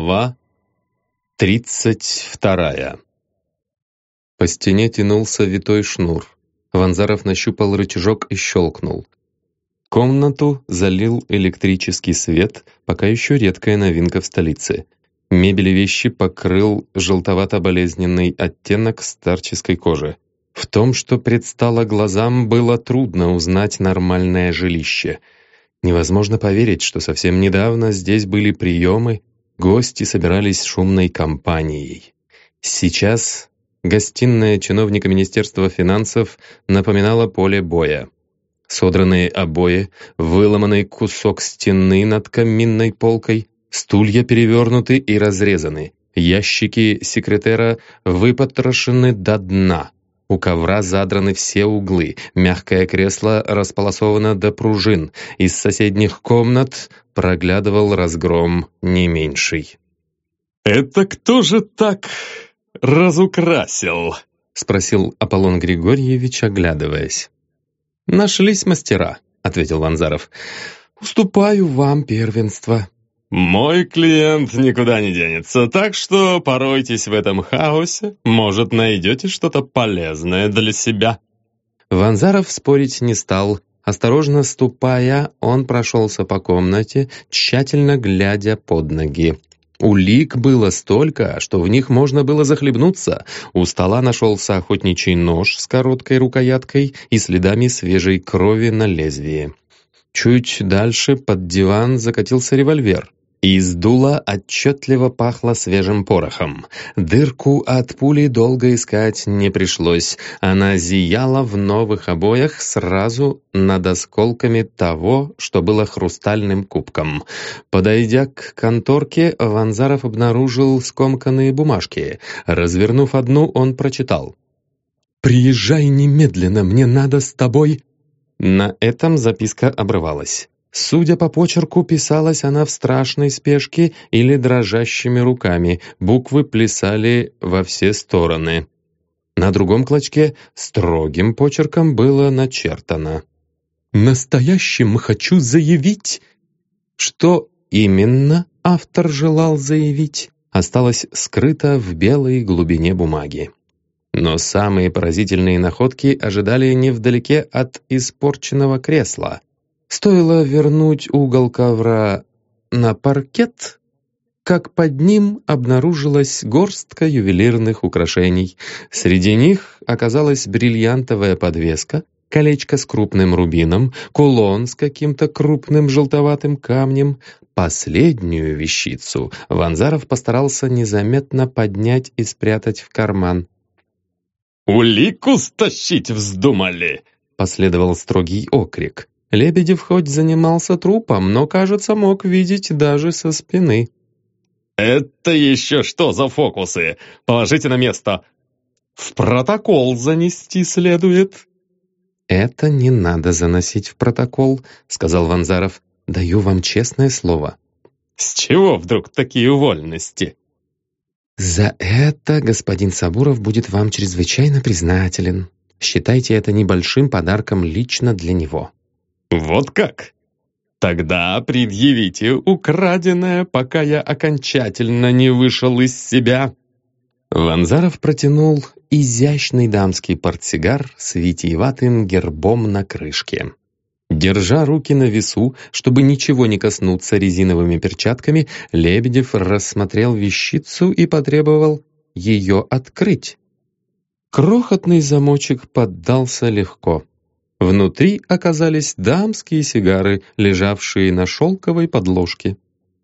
Глава тридцать вторая По стене тянулся витой шнур. Ванзаров нащупал рычажок и щелкнул. Комнату залил электрический свет, пока еще редкая новинка в столице. Мебель и вещи покрыл желтовато-болезненный оттенок старческой кожи. В том, что предстало глазам, было трудно узнать нормальное жилище. Невозможно поверить, что совсем недавно здесь были приемы, Гости собирались шумной компанией. Сейчас гостиная чиновника Министерства финансов напоминала поле боя. Содранные обои, выломанный кусок стены над каминной полкой, стулья перевернуты и разрезаны, ящики секретера выпотрошены до дна. У ковра задраны все углы, мягкое кресло располосовано до пружин. Из соседних комнат проглядывал разгром не меньший. «Это кто же так разукрасил?» — спросил Аполлон Григорьевич, оглядываясь. «Нашлись мастера», — ответил Ванзаров. «Уступаю вам первенство». «Мой клиент никуда не денется, так что поройтесь в этом хаосе, может, найдете что-то полезное для себя». Ванзаров спорить не стал. Осторожно ступая, он прошелся по комнате, тщательно глядя под ноги. Улик было столько, что в них можно было захлебнуться. У стола нашелся охотничий нож с короткой рукояткой и следами свежей крови на лезвии. Чуть дальше под диван закатился револьвер. Из дула отчетливо пахло свежим порохом. Дырку от пули долго искать не пришлось. Она зияла в новых обоях сразу над осколками того, что было хрустальным кубком. Подойдя к конторке, Ванзаров обнаружил скомканные бумажки. Развернув одну, он прочитал. «Приезжай немедленно, мне надо с тобой...» На этом записка обрывалась. Судя по почерку, писалась она в страшной спешке или дрожащими руками, буквы плясали во все стороны. На другом клочке строгим почерком было начертано. «Настоящим хочу заявить!» Что именно автор желал заявить, осталось скрыто в белой глубине бумаги. Но самые поразительные находки ожидали невдалеке от испорченного кресла. Стоило вернуть угол ковра на паркет, как под ним обнаружилась горстка ювелирных украшений. Среди них оказалась бриллиантовая подвеска, колечко с крупным рубином, кулон с каким-то крупным желтоватым камнем. Последнюю вещицу Ванзаров постарался незаметно поднять и спрятать в карман. «Улику стащить вздумали!» — последовал строгий окрик. Лебедев хоть занимался трупом, но, кажется, мог видеть даже со спины. «Это еще что за фокусы? Положите на место. В протокол занести следует». «Это не надо заносить в протокол», — сказал Ванзаров. «Даю вам честное слово». «С чего вдруг такие вольности?» «За это господин Сабуров будет вам чрезвычайно признателен. Считайте это небольшим подарком лично для него». «Вот как? Тогда предъявите украденное, пока я окончательно не вышел из себя». Ванзаров протянул изящный дамский портсигар с витиеватым гербом на крышке. Держа руки на весу, чтобы ничего не коснуться резиновыми перчатками, Лебедев рассмотрел вещицу и потребовал ее открыть. Крохотный замочек поддался легко. Внутри оказались дамские сигары, лежавшие на шелковой подложке.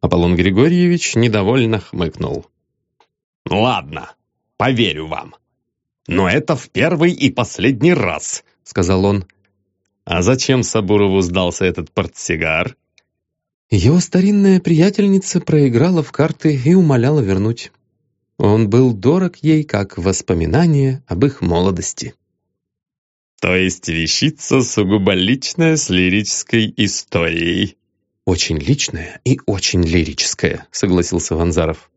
Аполлон Григорьевич недовольно хмыкнул. «Ладно, поверю вам. Но это в первый и последний раз», — сказал он. «А зачем Сабурову сдался этот портсигар?» Его старинная приятельница проиграла в карты и умоляла вернуть. Он был дорог ей как воспоминание об их молодости. То есть вещица сугубо личная с лирической историей. Очень личная и очень лирическая, согласился Ванзаров.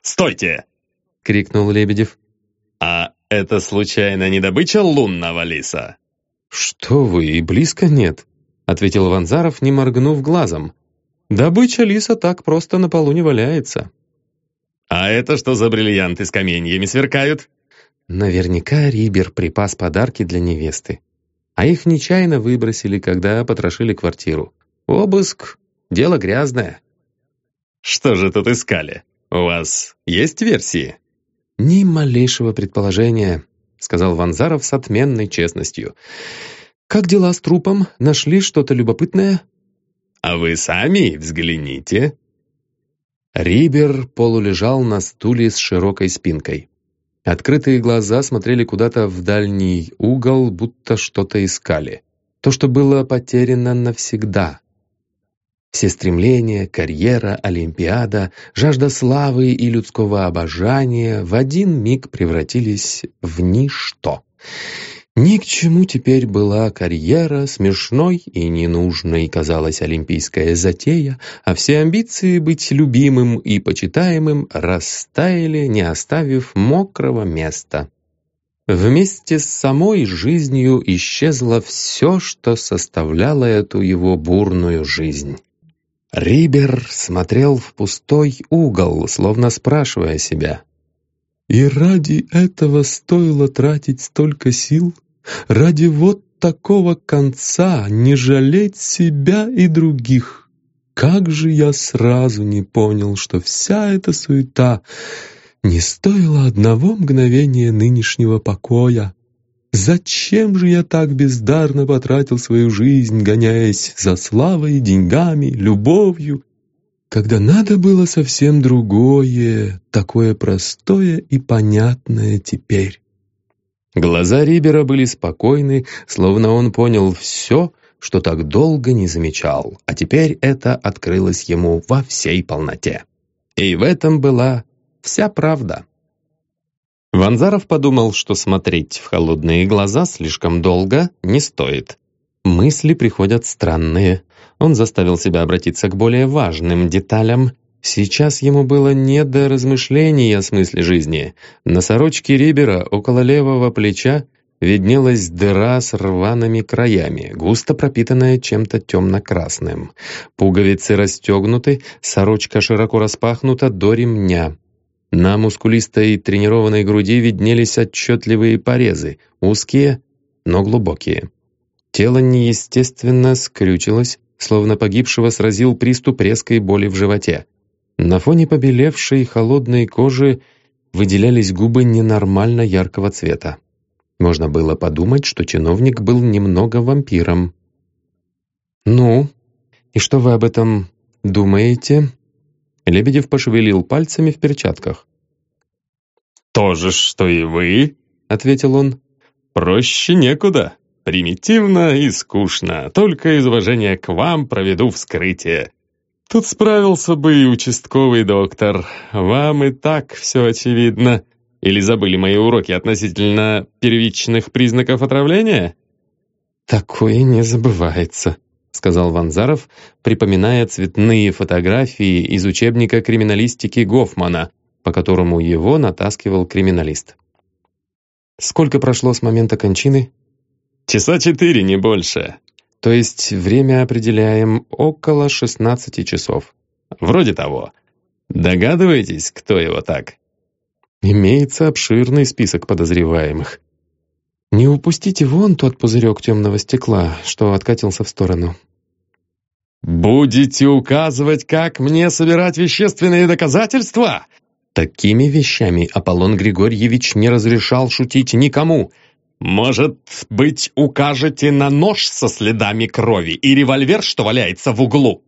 «Стойте!» — крикнул Лебедев. «А это случайно не добыча лунного лиса?» «Что вы, и близко нет», — ответил Ванзаров, не моргнув глазом. Добыча лиса так просто на полу не валяется. «А это что за бриллианты с каменьями сверкают?» Наверняка Рибер припас подарки для невесты. А их нечаянно выбросили, когда потрошили квартиру. Обыск — дело грязное. «Что же тут искали? У вас есть версии?» «Ни малейшего предположения», — сказал Ванзаров с отменной честностью. «Как дела с трупом? Нашли что-то любопытное?» «А вы сами взгляните». Рибер полулежал на стуле с широкой спинкой. Открытые глаза смотрели куда-то в дальний угол, будто что-то искали. То, что было потеряно навсегда. Все стремления, карьера, олимпиада, жажда славы и людского обожания в один миг превратились в ничто. Ни к чему теперь была карьера, смешной и ненужной казалась олимпийская затея, а все амбиции быть любимым и почитаемым растаяли, не оставив мокрого места. Вместе с самой жизнью исчезло все, что составляло эту его бурную жизнь. Рибер смотрел в пустой угол, словно спрашивая себя, и ради этого стоило тратить столько сил? Ради вот такого конца не жалеть себя и других? Как же я сразу не понял, что вся эта суета не стоила одного мгновения нынешнего покоя? Зачем же я так бездарно потратил свою жизнь, гоняясь за славой, деньгами, любовью когда надо было совсем другое, такое простое и понятное теперь. Глаза Рибера были спокойны, словно он понял все, что так долго не замечал, а теперь это открылось ему во всей полноте. И в этом была вся правда. Ванзаров подумал, что смотреть в холодные глаза слишком долго не стоит. Мысли приходят странные. Он заставил себя обратиться к более важным деталям. Сейчас ему было не до размышления о смысле жизни. На сорочке Рибера около левого плеча виднелась дыра с рваными краями, густо пропитанная чем-то темно-красным. Пуговицы расстегнуты, сорочка широко распахнута до ремня. На мускулистой тренированной груди виднелись отчетливые порезы, узкие, но глубокие. Тело неестественно скрючилось, словно погибшего сразил приступ резкой боли в животе. На фоне побелевшей холодной кожи выделялись губы ненормально яркого цвета. Можно было подумать, что чиновник был немного вампиром. «Ну, и что вы об этом думаете?» Лебедев пошевелил пальцами в перчатках. «То же, что и вы», — ответил он. «Проще некуда». Примитивно и скучно, только из уважения к вам проведу вскрытие. Тут справился бы и участковый доктор. Вам и так все очевидно. Или забыли мои уроки относительно первичных признаков отравления? Такое не забывается, сказал Ванзаров, припоминая цветные фотографии из учебника криминалистики Гофмана, по которому его натаскивал криминалист. Сколько прошло с момента кончины? Часа четыре, не больше. То есть время определяем около 16 часов. Вроде того. Догадываетесь, кто его так? Имеется обширный список подозреваемых. Не упустите вон тот пузырек темного стекла, что откатился в сторону. «Будете указывать, как мне собирать вещественные доказательства?» Такими вещами Аполлон Григорьевич не разрешал шутить никому. «Может быть, укажете на нож со следами крови и револьвер, что валяется в углу?»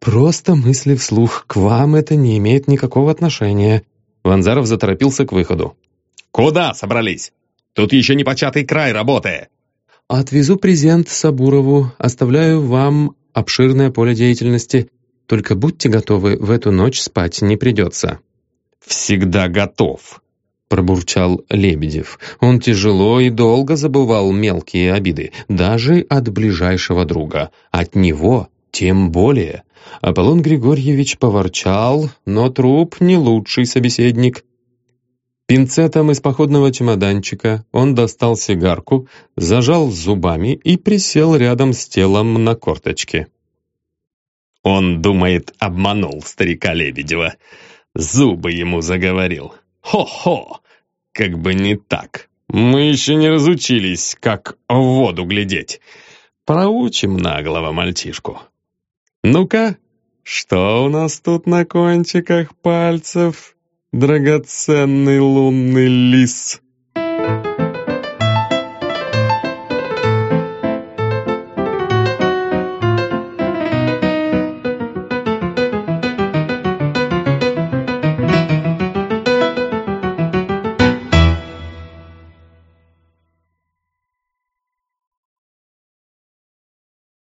«Просто мысли вслух. К вам это не имеет никакого отношения». Ванзаров заторопился к выходу. «Куда собрались? Тут еще не початый край работы». «Отвезу презент Сабурову. Оставляю вам обширное поле деятельности. Только будьте готовы, в эту ночь спать не придется». «Всегда готов», пробурчал Лебедев. Он тяжело и долго забывал мелкие обиды, даже от ближайшего друга. От него тем более. Аполлон Григорьевич поворчал, но труп не лучший собеседник. Пинцетом из походного чемоданчика он достал сигарку, зажал зубами и присел рядом с телом на корточке. Он думает, обманул старика Лебедева. Зубы ему заговорил. Хо-хо! Как бы не так. Мы еще не разучились, как в воду глядеть. Проучим наглого мальчишку. Ну-ка, что у нас тут на кончиках пальцев, драгоценный лунный лис?